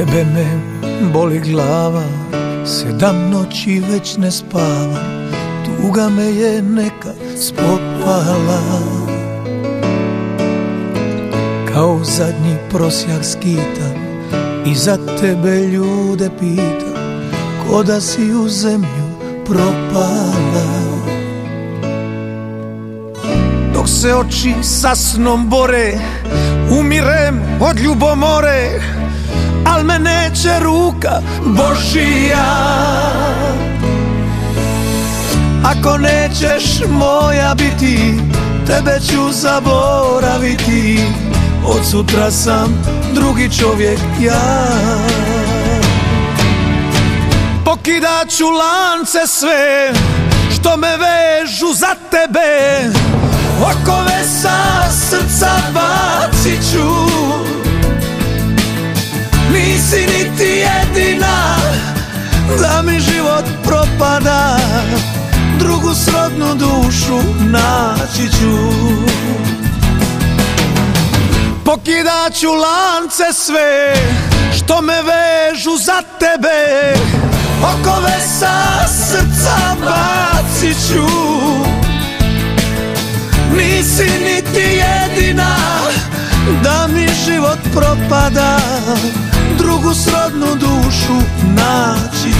tebe me boli glava Sedam noći već ne spavam Tuga me je neka spopala. Kao zadnji prosjak skitam I za tebe ljude pitam Ko da si u zemlju propala. Dok se oči sa snom bore Umirem od ljubomore Al me neće ruka Božija. Ako nećeš moja biti Tebe ću zaboraviti. Od sutra sam drugi čovjek ja. Pokidat ću lance sve Što me vežu za tebe. Okove sa srca bacit ću Da mi život propada Drugu srodnu dušu naći ću. Pokidat ću lance sve Što me vežu za tebe Okove sa srca bacit ću. Nisi niti jedina Da mi život propada Drugu srodnu dušu naći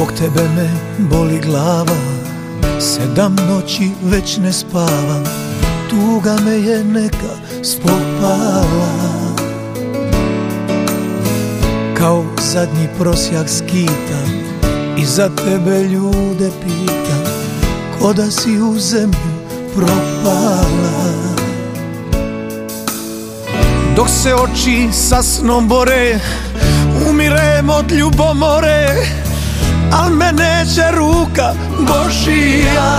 Zbog tebe me boli glava Sedam noći već ne spavam Tuga me je neka spopala. Kao zadnji prosjak skitam I za tebe ljude pitam Ko da si u zemlju propala. Dok se oči sa snom bore Umirem od ljubomore Al me neće ruka Božija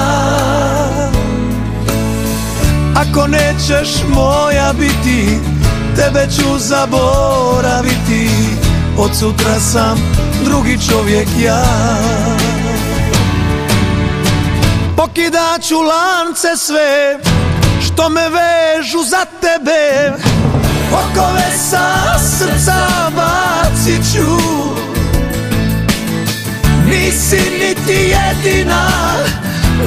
Ako nećeš moja biti Tebe ću zaboraviti. Od sutra sam drugi čovjek ja. Pokidat ću lance sve Što me vežu za tebe. Okove sa srca bacit ću Nisi niti jedina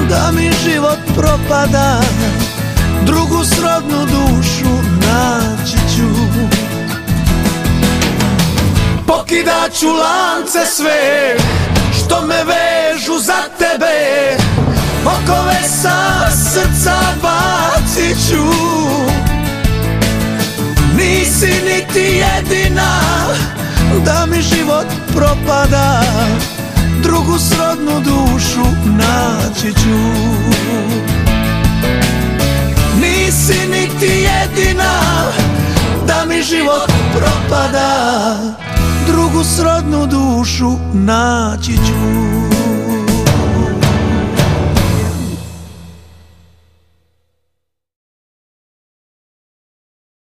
Da mi život propada. Drugu srodnu dušu naći ću. Pokidat ću lance sve Što me vežu za tebe. Okove sa srca bacit ću. Nisi niti jedina Da mi život propada drugu srodnu dušu naći ću. Nisi niti jedina da mi život propada. Drugu srodnu dušu naći ću